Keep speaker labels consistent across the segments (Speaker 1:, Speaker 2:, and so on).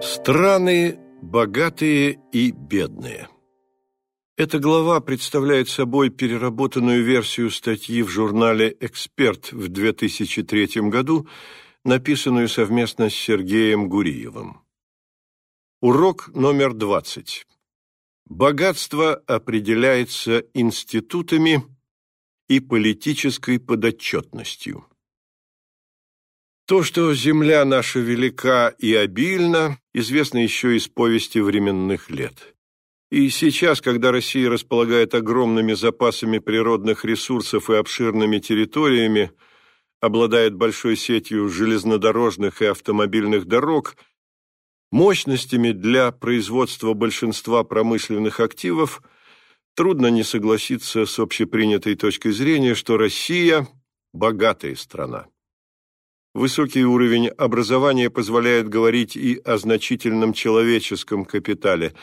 Speaker 1: Страны богатые и бедные. Эта глава представляет собой переработанную версию статьи в журнале «Эксперт» в 2003 году, написанную совместно с Сергеем Гуриевым. Урок номер 20. Богатство определяется институтами и политической подотчетностью. То, что земля наша велика и обильна, известно еще из повести временных лет. И сейчас, когда Россия располагает огромными запасами природных ресурсов и обширными территориями, обладает большой сетью железнодорожных и автомобильных дорог, мощностями для производства большинства промышленных активов, трудно не согласиться с общепринятой точкой зрения, что Россия – богатая страна. Высокий уровень образования позволяет говорить и о значительном человеческом капитале.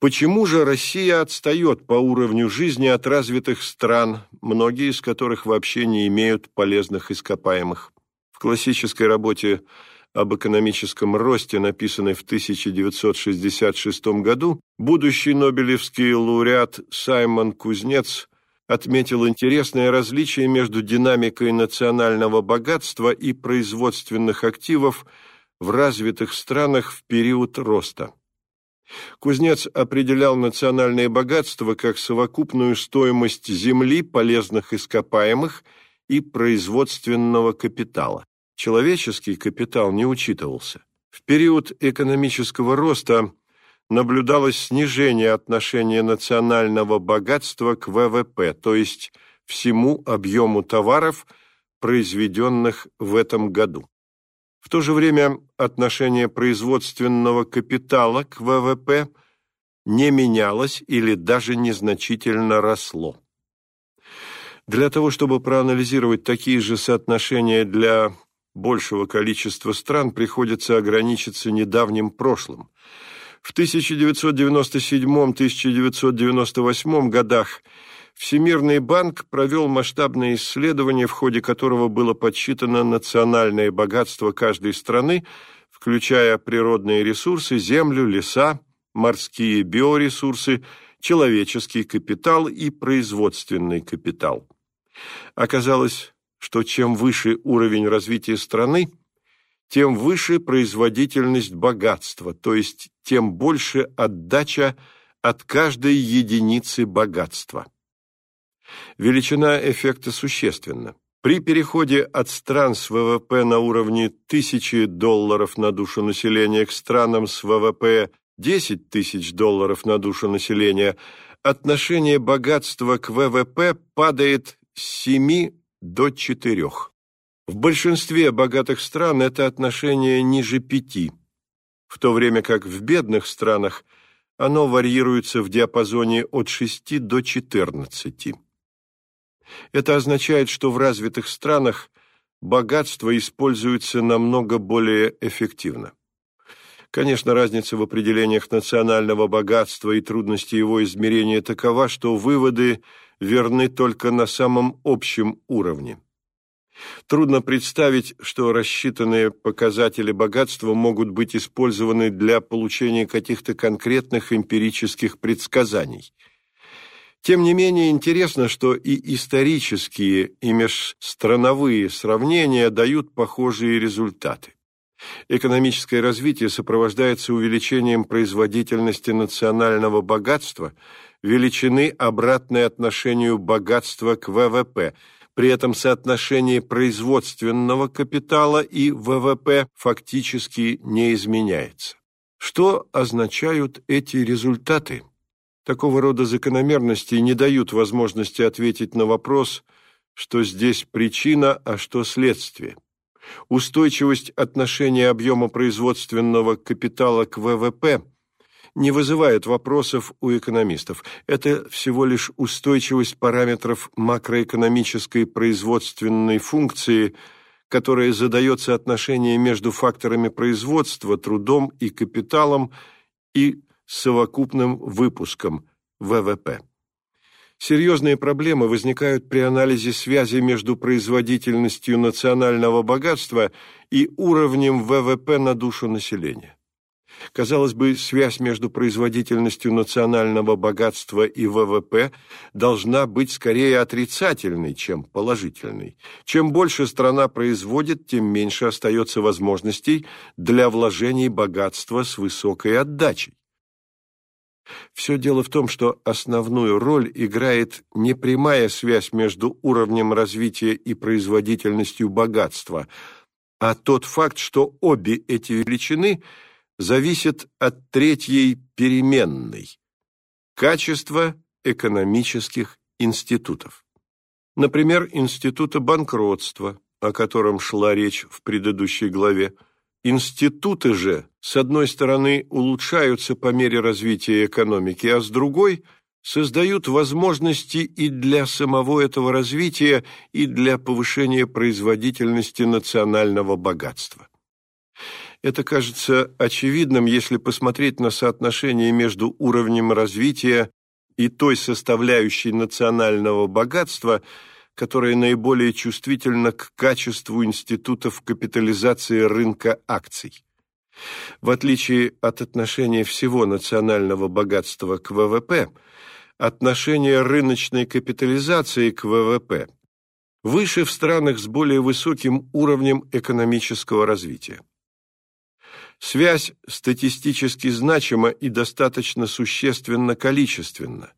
Speaker 1: Почему же Россия отстает по уровню жизни от развитых стран, многие из которых вообще не имеют полезных ископаемых? В классической работе об экономическом росте, написанной в 1966 году, будущий нобелевский лауреат Саймон Кузнец отметил интересное различие между динамикой национального богатства и производственных активов в развитых странах в период роста. Кузнец определял национальное богатство как совокупную стоимость земли, полезных ископаемых и производственного капитала. Человеческий капитал не учитывался. В период экономического роста наблюдалось снижение отношения национального богатства к ВВП, то есть всему объему товаров, произведенных в этом году. В то же время отношение производственного капитала к ВВП не менялось или даже незначительно росло. Для того, чтобы проанализировать такие же соотношения для большего количества стран, приходится ограничиться недавним прошлым – в 1997-1998 годах Всемирный банк провел масштабное исследование, в ходе которого было подсчитано национальное богатство каждой страны, включая природные ресурсы, землю, леса, морские биоресурсы, человеческий капитал и производственный капитал. Оказалось, что чем выше уровень развития страны, тем выше производительность богатства, то есть тем больше отдача от каждой единицы богатства. Величина эффекта существенна. При переходе от стран с ВВП на уровне тысячи долларов на душу населения к странам с ВВП 10 тысяч долларов на душу населения отношение богатства к ВВП падает с 7 до 4. В большинстве богатых стран это отношение ниже пяти, в то время как в бедных странах оно варьируется в диапазоне от 6 до 14. Это означает, что в развитых странах богатство используется намного более эффективно. Конечно, разница в определениях национального богатства и трудности его измерения такова, что выводы верны только на самом общем уровне. Трудно представить, что рассчитанные показатели богатства могут быть использованы для получения каких-то конкретных эмпирических предсказаний. Тем не менее, интересно, что и исторические, и межстрановые сравнения дают похожие результаты. Экономическое развитие сопровождается увеличением производительности национального богатства, величины обратной отношению богатства к ВВП – при этом соотношение производственного капитала и ВВП фактически не изменяется. Что означают эти результаты? Такого рода закономерности не дают возможности ответить на вопрос, что здесь причина, а что следствие. Устойчивость отношения объема производственного капитала к ВВП – не вызывает вопросов у экономистов. Это всего лишь устойчивость параметров макроэкономической производственной функции, которая задает соотношение между факторами производства, трудом и капиталом и совокупным выпуском ВВП. Серьезные проблемы возникают при анализе связи между производительностью национального богатства и уровнем ВВП на душу населения. Казалось бы, связь между производительностью национального богатства и ВВП должна быть скорее отрицательной, чем положительной. Чем больше страна производит, тем меньше остается возможностей для вложений богатства с высокой отдачей. Все дело в том, что основную роль играет не прямая связь между уровнем развития и производительностью богатства, а тот факт, что обе эти величины – зависит от третьей переменной – качества экономических институтов. Например, института банкротства, о котором шла речь в предыдущей главе. Институты же, с одной стороны, улучшаются по мере развития экономики, а с другой – создают возможности и для самого этого развития, и для повышения производительности национального богатства. Это кажется очевидным, если посмотреть на соотношение между уровнем развития и той составляющей национального богатства, которая наиболее чувствительна к качеству институтов капитализации рынка акций. В отличие от отношения всего национального богатства к ВВП, отношение рыночной капитализации к ВВП выше в странах с более высоким уровнем экономического развития. Связь статистически значима и достаточно существенно количественно.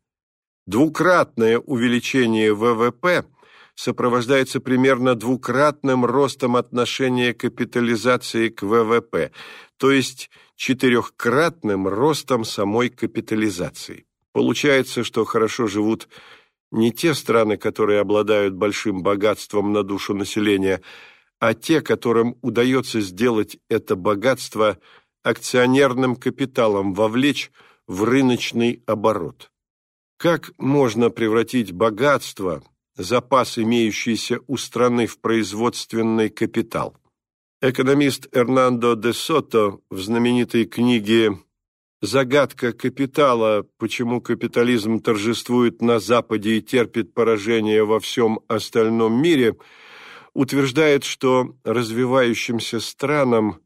Speaker 1: Двукратное увеличение ВВП сопровождается примерно двукратным ростом отношения капитализации к ВВП, то есть четырехкратным ростом самой капитализации. Получается, что хорошо живут не те страны, которые обладают большим богатством на душу населения, а те, которым удается сделать это богатство акционерным капиталом, вовлечь в рыночный оборот. Как можно превратить богатство, запас, имеющийся у страны в производственный капитал? Экономист Эрнандо де Сото в знаменитой книге «Загадка капитала. Почему капитализм торжествует на Западе и терпит поражение во всем остальном мире» утверждает, что развивающимся странам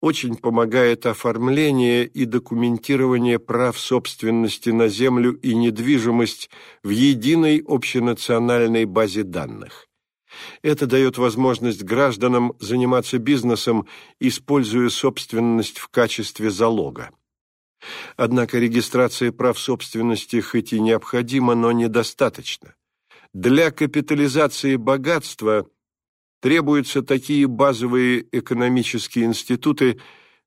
Speaker 1: очень помогает оформление и документирование прав собственности на землю и недвижимость в единой общенациональной базе данных. Это дает возможность гражданам заниматься бизнесом, используя собственность в качестве залога. Однако регистрация прав собственности хоть и необходима, но недостаточно. Для капитализации богатства требуются такие базовые экономические институты,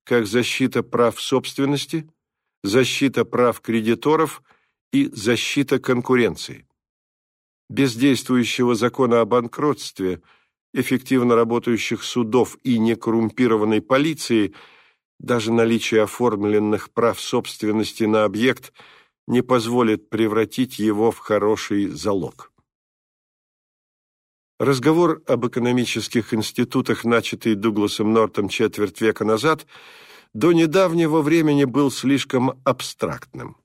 Speaker 1: как защита прав собственности, защита прав кредиторов и защита конкуренции. Без действующего закона о банкротстве, эффективно работающих судов и некоррумпированной полиции даже наличие оформленных прав собственности на объект не позволит превратить его в хороший залог. Разговор об экономических институтах, начатый Дугласом Нортом четверть века назад, до недавнего времени был слишком абстрактным.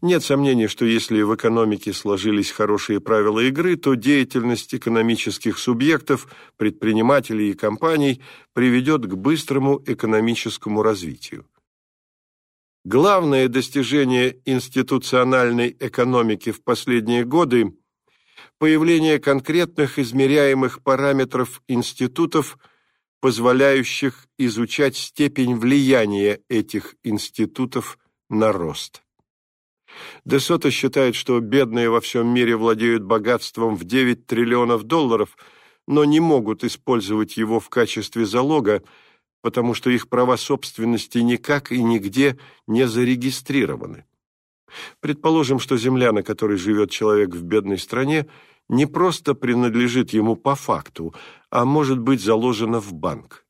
Speaker 1: Нет сомнений, что если в экономике сложились хорошие правила игры, то деятельность экономических субъектов, предпринимателей и компаний приведет к быстрому экономическому развитию. Главное достижение институциональной экономики в последние годы – появление конкретных измеряемых параметров институтов, позволяющих изучать степень влияния этих институтов на рост. Десота считает, что бедные во всем мире владеют богатством в 9 триллионов долларов, но не могут использовать его в качестве залога, потому что их права собственности никак и нигде не зарегистрированы. Предположим, что земля, на которой живет человек в бедной стране, не просто принадлежит ему по факту, а может быть заложена в банк.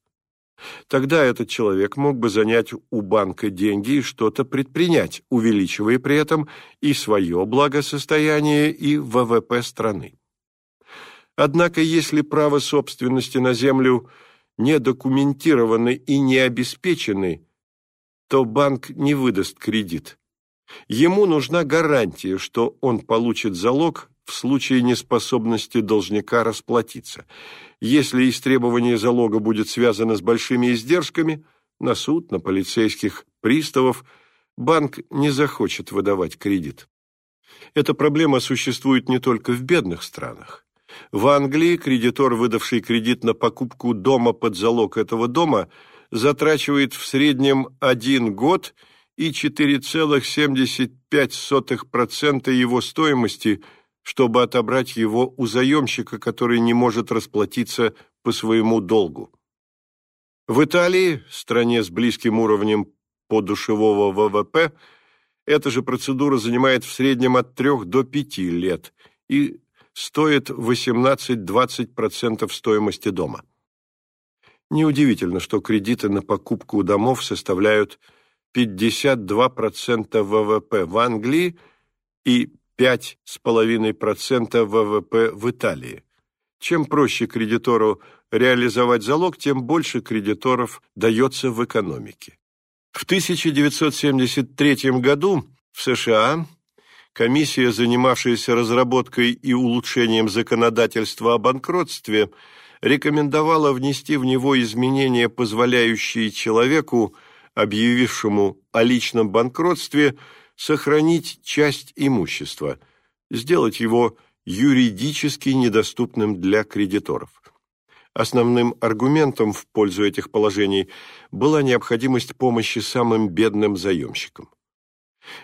Speaker 1: Тогда этот человек мог бы занять у банка деньги и что-то предпринять, увеличивая при этом и свое благосостояние, и ВВП страны. Однако, если право собственности на землю не документированы и не обеспечены, то банк не выдаст кредит. Ему нужна гарантия, что он получит залог в случае неспособности должника расплатиться. Если истребование залога будет связано с большими издержками, на суд, на полицейских приставов, банк не захочет выдавать кредит. Эта проблема существует не только в бедных странах. В Англии кредитор, выдавший кредит на покупку дома под залог этого дома, затрачивает в среднем один год и 4,75% его стоимости, чтобы отобрать его у заемщика, который не может расплатиться по своему долгу. В Италии, стране с близким уровнем подушевого ВВП, эта же процедура занимает в среднем от 3 до 5 лет и стоит 18-20% стоимости дома. Неудивительно, что кредиты на покупку домов составляют 52% ВВП в Англии и 5,5% ВВП в Италии. Чем проще кредитору реализовать залог, тем больше кредиторов дается в экономике. В 1973 году в США комиссия, занимавшаяся разработкой и улучшением законодательства о банкротстве, рекомендовала внести в него изменения, позволяющие человеку, объявившему о личном банкротстве, сохранить часть имущества, сделать его юридически недоступным для кредиторов. Основным аргументом в пользу этих положений была необходимость помощи самым бедным заемщикам.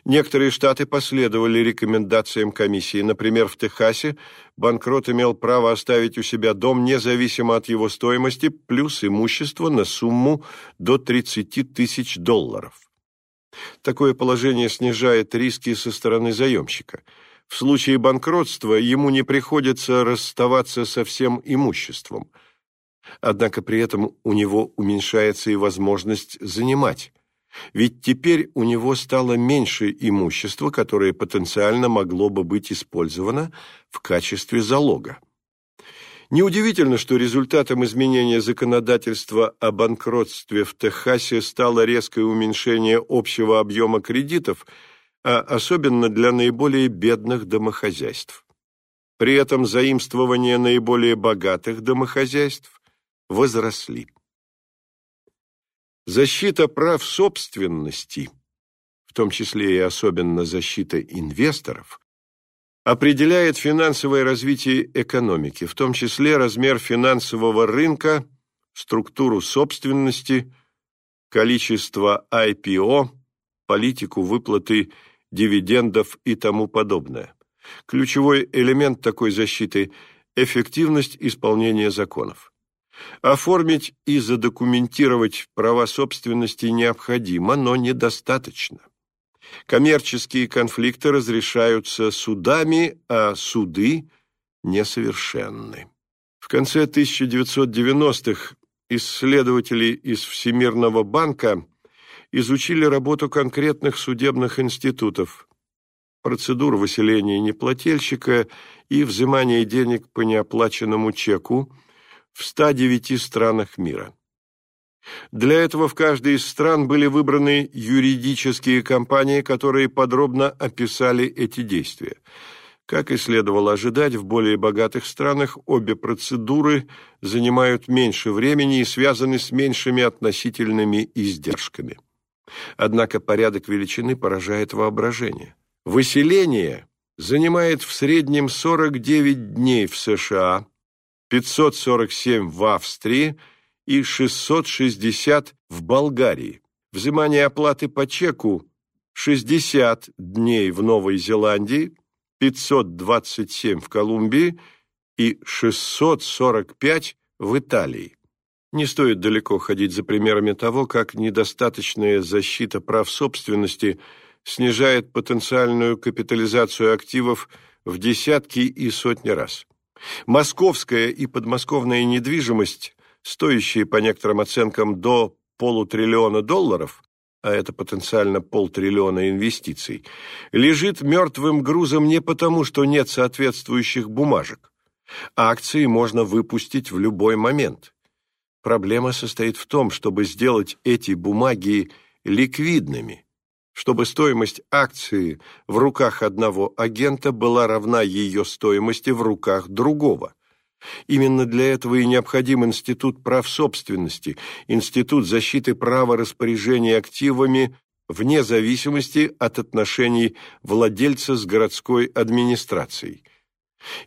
Speaker 1: Некоторые штаты последовали рекомендациям комиссии. Например, в Техасе банкрот имел право оставить у себя дом независимо от его стоимости, плюс имущество на сумму до 30 тысяч долларов. Такое положение снижает риски со стороны заемщика. В случае банкротства ему не приходится расставаться со всем имуществом. Однако при этом у него уменьшается и возможность занимать ведь теперь у него стало меньше имущества, которое потенциально могло бы быть использовано в качестве залога. Неудивительно, что результатом изменения законодательства о банкротстве в Техасе стало резкое уменьшение общего объема кредитов, а особенно для наиболее бедных домохозяйств. При этом заимствования наиболее богатых домохозяйств возросли. Защита прав собственности, в том числе и особенно защита инвесторов, определяет финансовое развитие экономики, в том числе размер финансового рынка, структуру собственности, количество IPO, политику выплаты дивидендов и тому подобное. Ключевой элемент такой защиты – эффективность исполнения законов. Оформить и задокументировать права собственности необходимо, но недостаточно. Коммерческие конфликты разрешаются судами, а суды несовершенны. В конце 1990-х исследователи из Всемирного банка изучили работу конкретных судебных институтов, процедур выселения неплательщика и взимания денег по неоплаченному чеку, в 109 странах мира. Для этого в каждой из стран были выбраны юридические компании, которые подробно описали эти действия. Как и следовало ожидать, в более богатых странах обе процедуры занимают меньше времени и связаны с меньшими относительными издержками. Однако порядок величины поражает воображение. Выселение занимает в среднем 49 дней в США, 547 в Австрии и 660 в Болгарии. Взимание оплаты по чеку 60 дней в Новой Зеландии, 527 в Колумбии и 645 в Италии. Не стоит далеко ходить за примерами того, как недостаточная защита прав собственности снижает потенциальную капитализацию активов в десятки и сотни раз. Московская и подмосковная недвижимость, стоящие по некоторым оценкам до полутриллиона долларов, а это потенциально полтриллиона инвестиций, лежит мертвым грузом не потому, что нет соответствующих бумажек. Акции можно выпустить в любой момент. Проблема состоит в том, чтобы сделать эти бумаги ликвидными чтобы стоимость акции в руках одного агента была равна ее стоимости в руках другого. Именно для этого и необходим институт прав собственности, институт защиты права распоряжения активами вне зависимости от отношений владельца с городской администрацией.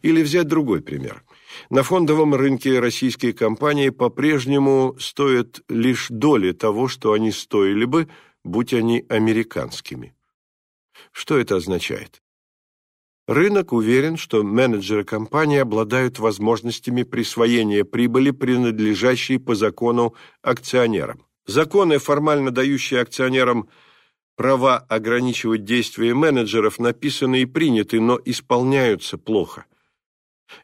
Speaker 1: Или взять другой пример. На фондовом рынке российские компании по-прежнему стоят лишь доли того, что они стоили бы, будь они американскими. Что это означает? Рынок уверен, что менеджеры компании обладают возможностями присвоения прибыли, принадлежащей по закону акционерам. Законы, формально дающие акционерам права ограничивать действия менеджеров, написаны и приняты, но исполняются плохо.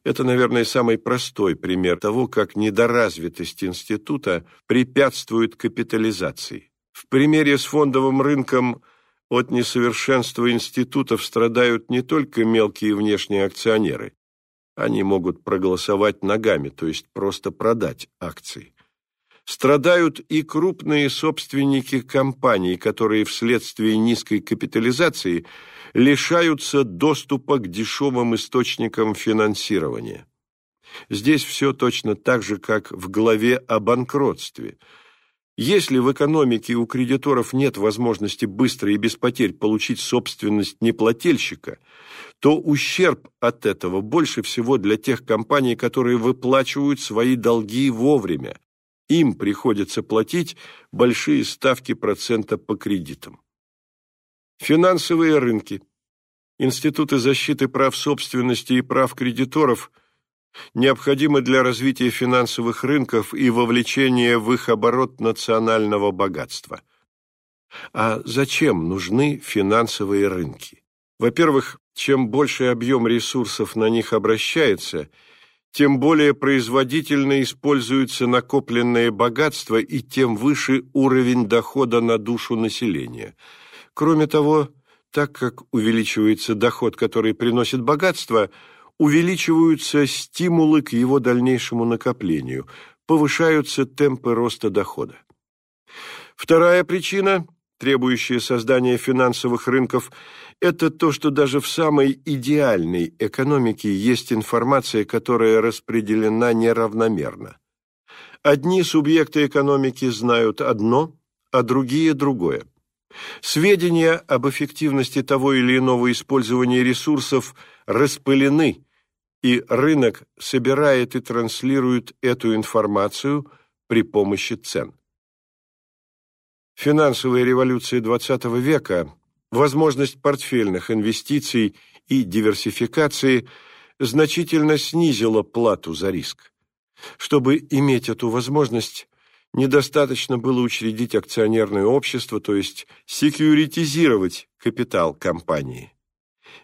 Speaker 1: Это, наверное, самый простой пример того, как недоразвитость института препятствует капитализации. В примере с фондовым рынком – от несовершенства институтов страдают не только мелкие внешние акционеры. Они могут проголосовать ногами, то есть просто продать акции. Страдают и крупные собственники компаний, которые вследствие низкой капитализации лишаются доступа к дешевым источникам финансирования. Здесь все точно так же, как в главе о банкротстве – если в экономике у кредиторов нет возможности быстро и без потерь получить собственность неплательщика, то ущерб от этого больше всего для тех компаний, которые выплачивают свои долги вовремя. Им приходится платить большие ставки процента по кредитам. Финансовые рынки, институты защиты прав собственности и прав кредиторов – необходимы для развития финансовых рынков и вовлечения в их оборот национального богатства. А зачем нужны финансовые рынки? Во-первых, чем больше объем ресурсов на них обращается, тем более производительно используется накопленное богатство и тем выше уровень дохода на душу населения. Кроме того, так как увеличивается доход, который приносит богатство – увеличиваются стимулы к его дальнейшему накоплению, повышаются темпы роста дохода. Вторая причина, требующая создания финансовых рынков, это то, что даже в самой идеальной экономике есть информация, которая распределена неравномерно. Одни субъекты экономики знают одно, а другие – другое. Сведения об эффективности того или иного использования ресурсов распылены, и рынок собирает и транслирует эту информацию при помощи цен. Финансовая революция XX века, возможность портфельных инвестиций и диверсификации значительно снизила плату за риск. Чтобы иметь эту возможность, недостаточно было учредить акционерное общество, то есть секьюритизировать капитал компании.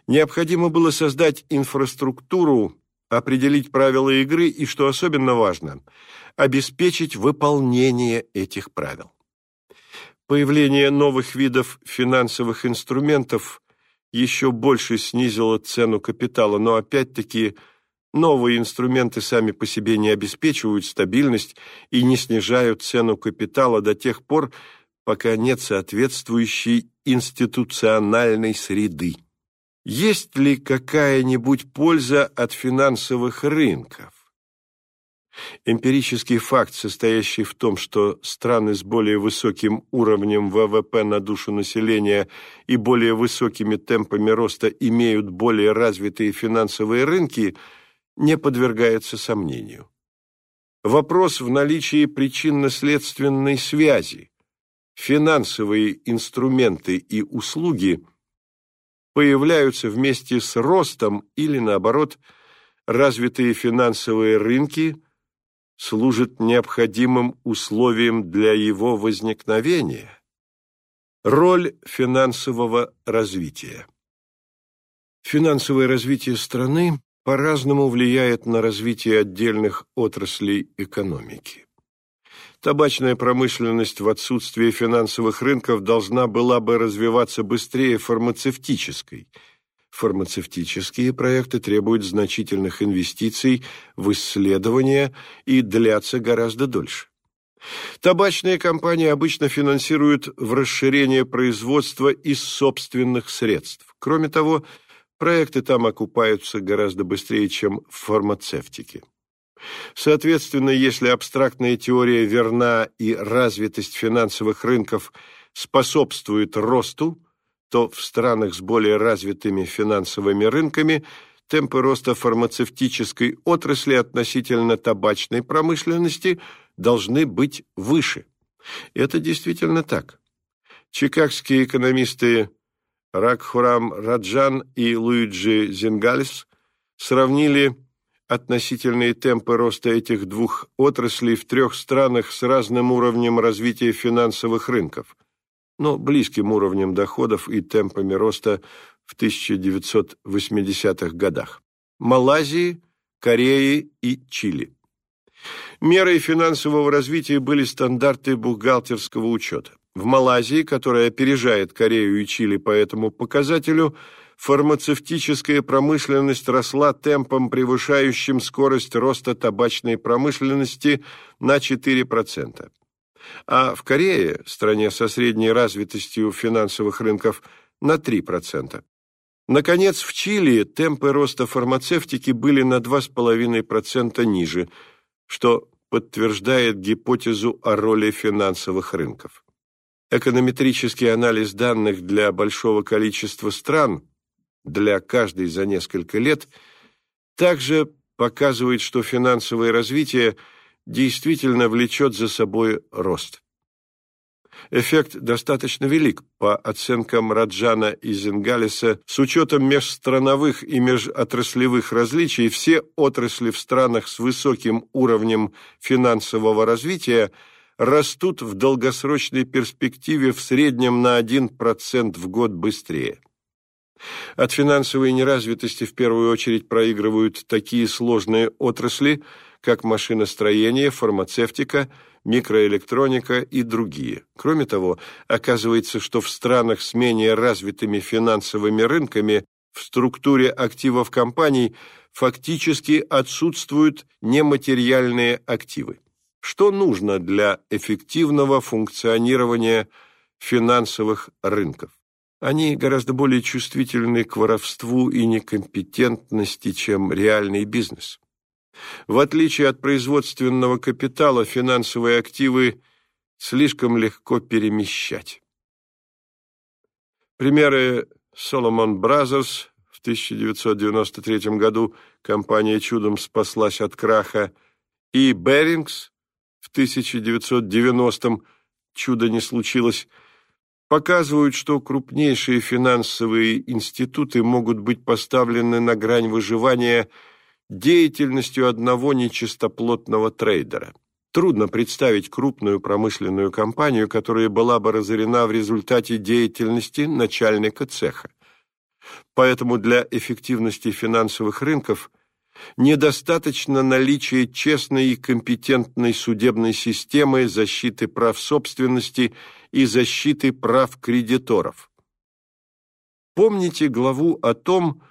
Speaker 1: Необходимо было создать инфраструктуру, определить правила игры и, что особенно важно, обеспечить выполнение этих правил. Появление новых видов финансовых инструментов еще больше снизило цену капитала, но опять-таки новые инструменты сами по себе не обеспечивают стабильность и не снижают цену капитала до тех пор, пока нет соответствующей институциональной среды. Есть ли какая-нибудь польза от финансовых рынков? Эмпирический факт, состоящий в том, что страны с более высоким уровнем ВВП на душу населения и более высокими темпами роста имеют более развитые финансовые рынки, не подвергается сомнению. Вопрос в наличии причинно-следственной связи. Финансовые инструменты и услуги – появляются вместе с ростом или, наоборот, развитые финансовые рынки служат необходимым условием для его возникновения. Роль финансового развития Финансовое развитие страны по-разному влияет на развитие отдельных отраслей экономики. Табачная промышленность в отсутствие финансовых рынков должна была бы развиваться быстрее фармацевтической. Фармацевтические проекты требуют значительных инвестиций в исследования и длятся гораздо дольше. Табачные компании обычно финансируют в расширение производства из собственных средств. Кроме того, проекты там окупаются гораздо быстрее, чем в фармацевтике. Соответственно, если абстрактная теория верна и развитость финансовых рынков способствует росту, то в странах с более развитыми финансовыми рынками темпы роста фармацевтической отрасли относительно табачной промышленности должны быть выше. Это действительно так. Чикагские экономисты Ракхурам Раджан и Луиджи Зингалис сравнили относительные темпы роста этих двух отраслей в трех странах с разным уровнем развития финансовых рынков, но близким уровнем доходов и темпами роста в 1980-х годах – Малайзии, Корее и Чили. Мерой финансового развития были стандарты бухгалтерского учета. В Малайзии, которая опережает Корею и Чили по этому показателю, фармацевтическая промышленность росла темпом, превышающим скорость роста табачной промышленности на 4%. А в Корее, стране со средней развитостью финансовых рынков, на 3%. Наконец, в Чили темпы роста фармацевтики были на 2,5% ниже, что подтверждает гипотезу о роли финансовых рынков. Эконометрический анализ данных для большого количества стран, для каждой за несколько лет, также показывает, что финансовое развитие действительно влечет за собой рост. Эффект достаточно велик, по оценкам Раджана и Зингалиса, с учетом межстрановых и межотраслевых различий, все отрасли в странах с высоким уровнем финансового развития – растут в долгосрочной перспективе в среднем на 1% в год быстрее. От финансовой неразвитости в первую очередь проигрывают такие сложные отрасли, как машиностроение, фармацевтика, микроэлектроника и другие. Кроме того, оказывается, что в странах с менее развитыми финансовыми рынками в структуре активов компаний фактически отсутствуют нематериальные активы. Что нужно для эффективного функционирования финансовых рынков? Они гораздо более чувствительны к воровству и некомпетентности, чем реальный бизнес. В отличие от производственного капитала, финансовые активы слишком легко перемещать. Примеры Solomon Brothers в 1993 году компания чудом спаслась от краха, и Берингс в 1990-м чудо не случилось, показывают, что крупнейшие финансовые институты могут быть поставлены на грань выживания деятельностью одного нечистоплотного трейдера. Трудно представить крупную промышленную компанию, которая была бы разорена в результате деятельности начальника цеха. Поэтому для эффективности финансовых рынков недостаточно наличия честной и компетентной судебной системы защиты прав собственности и защиты прав кредиторов. Помните главу о том,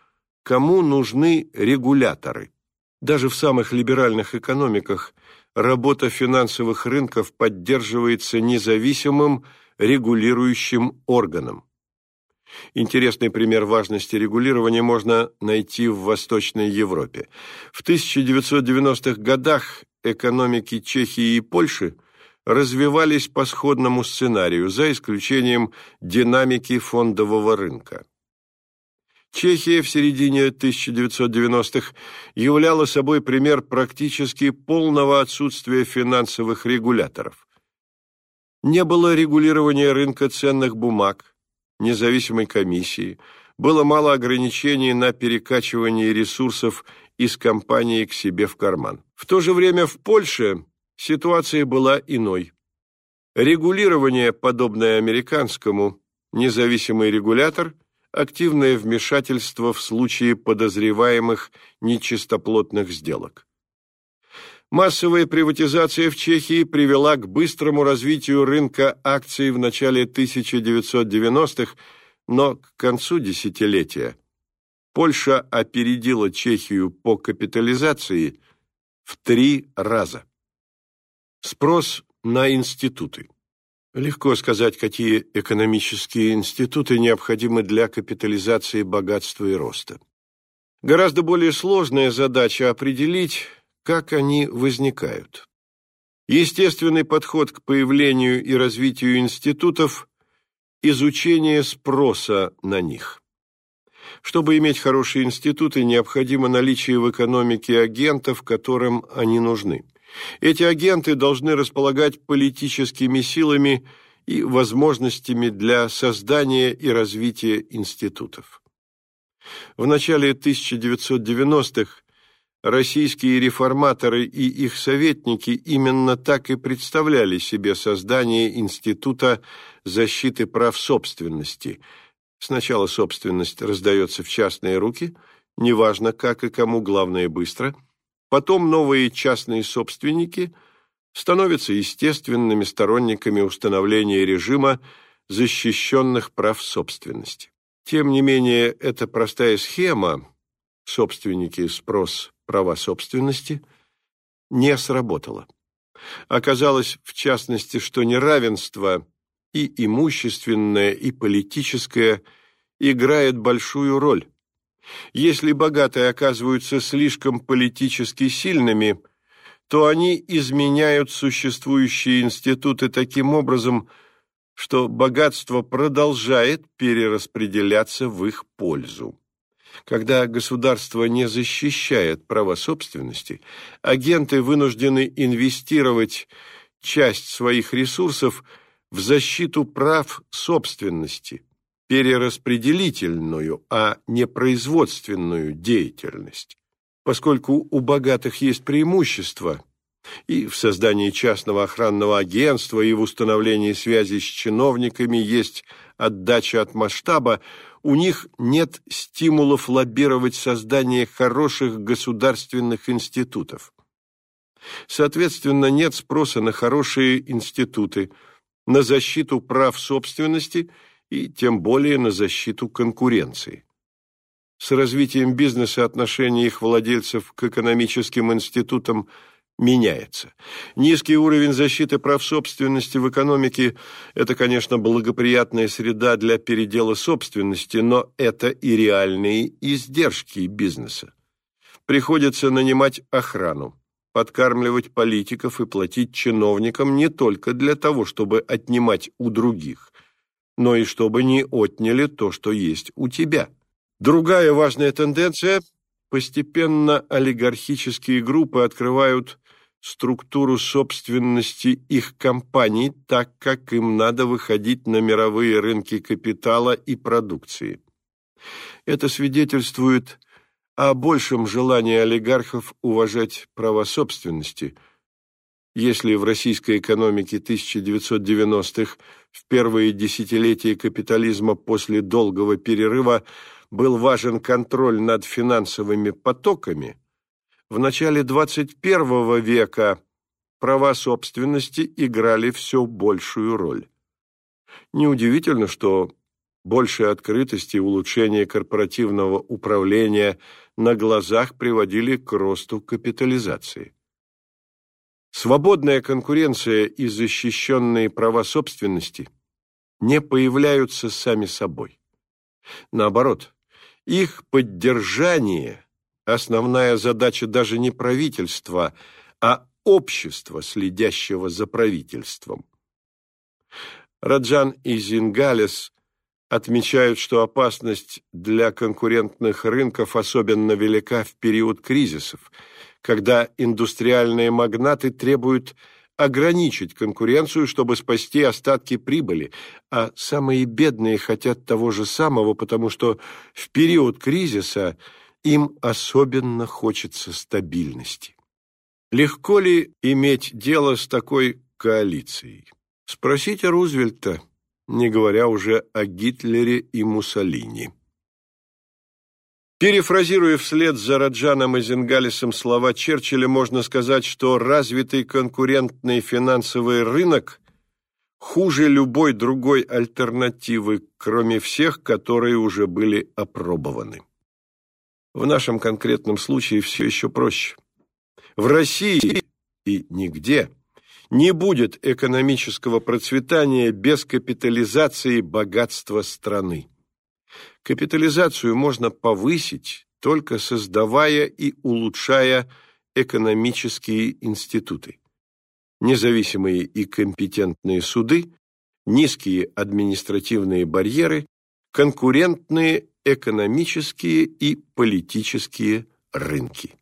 Speaker 1: кому нужны регуляторы. Даже в самых либеральных экономиках работа финансовых рынков поддерживается независимым регулирующим органом. Интересный пример важности регулирования можно найти в Восточной Европе. В 1990-х годах экономики Чехии и Польши развивались по сходному сценарию, за исключением динамики фондового рынка. Чехия в середине 1990-х являла собой пример практически полного отсутствия финансовых регуляторов. Не было регулирования рынка ценных бумаг, независимой комиссии, было мало ограничений на перекачивание ресурсов из компании к себе в карман. В то же время в Польше ситуация была иной. Регулирование, подобное американскому, независимый регулятор, активное вмешательство в случае подозреваемых нечистоплотных сделок. Массовая приватизация в Чехии привела к быстрому развитию рынка акций в начале 1990-х, но к концу десятилетия Польша опередила Чехию по капитализации в три раза. Спрос на институты. Легко сказать, какие экономические институты необходимы для капитализации богатства и роста. Гораздо более сложная задача определить, Как они возникают? Естественный подход к появлению и развитию институтов – изучение спроса на них. Чтобы иметь хорошие институты, необходимо наличие в экономике агентов, которым они нужны. Эти агенты должны располагать политическими силами и возможностями для создания и развития институтов. В начале 1990-х российские реформаторы и их советники именно так и представляли себе создание Института защиты прав собственности. Сначала собственность раздается в частные руки, неважно как и кому, главное быстро. Потом новые частные собственники становятся естественными сторонниками установления режима защищенных прав собственности. Тем не менее, эта простая схема собственники, спрос, права собственности не сработала. Оказалось, в частности, что неравенство и имущественное, и политическое играет большую роль. Если богатые оказываются слишком политически сильными, то они изменяют существующие институты таким образом, что богатство продолжает перераспределяться в их пользу. Когда государство не защищает права собственности, агенты вынуждены инвестировать часть своих ресурсов в защиту прав собственности, перераспределительную, а не производственную деятельность. Поскольку у богатых есть преимущество, и в создании частного охранного агентства, и в установлении связи с чиновниками есть отдача от масштаба, у них нет стимулов лоббировать создание хороших государственных институтов. Соответственно, нет спроса на хорошие институты, на защиту прав собственности и тем более на защиту конкуренции. С развитием бизнеса отношение их владельцев к экономическим институтам – меняется. Низкий уровень защиты прав собственности в экономике – это, конечно, благоприятная среда для передела собственности, но это и реальные издержки бизнеса. Приходится нанимать охрану, подкармливать политиков и платить чиновникам не только для того, чтобы отнимать у других, но и чтобы не отняли то, что есть у тебя. Другая важная тенденция – Постепенно олигархические группы открывают структуру собственности их компаний так, как им надо выходить на мировые рынки капитала и продукции. Это свидетельствует о большем желании олигархов уважать права собственности. Если в российской экономике 1990-х, в первые десятилетия капитализма после долгого перерыва, был важен контроль над финансовыми потоками – в начале XXI века права собственности играли все большую роль. Неудивительно, что большая открытость и улучшение корпоративного управления на глазах приводили к росту капитализации. Свободная конкуренция и защищенные права собственности не появляются сами собой. Наоборот, их поддержание – основная задача даже не правительства, а общества, следящего за правительством. Раджан и Зингалес отмечают, что опасность для конкурентных рынков особенно велика в период кризисов, когда индустриальные магнаты требуют ограничить конкуренцию, чтобы спасти остатки прибыли, а самые бедные хотят того же самого, потому что в период кризиса – им особенно хочется стабильности. Легко ли иметь дело с такой коалицией? Спросите Рузвельта, не говоря уже о Гитлере и Муссолини. Перефразируя вслед за Раджаном и Зингалисом слова Черчилля, можно сказать, что развитый конкурентный финансовый рынок хуже любой другой альтернативы, кроме всех, которые уже были опробованы. В нашем конкретном случае все еще проще. В России и нигде не будет экономического процветания без капитализации богатства страны. Капитализацию можно повысить, только создавая и улучшая экономические институты, независимые и компетентные суды, низкие административные барьеры, конкурентные экономические и политические рынки.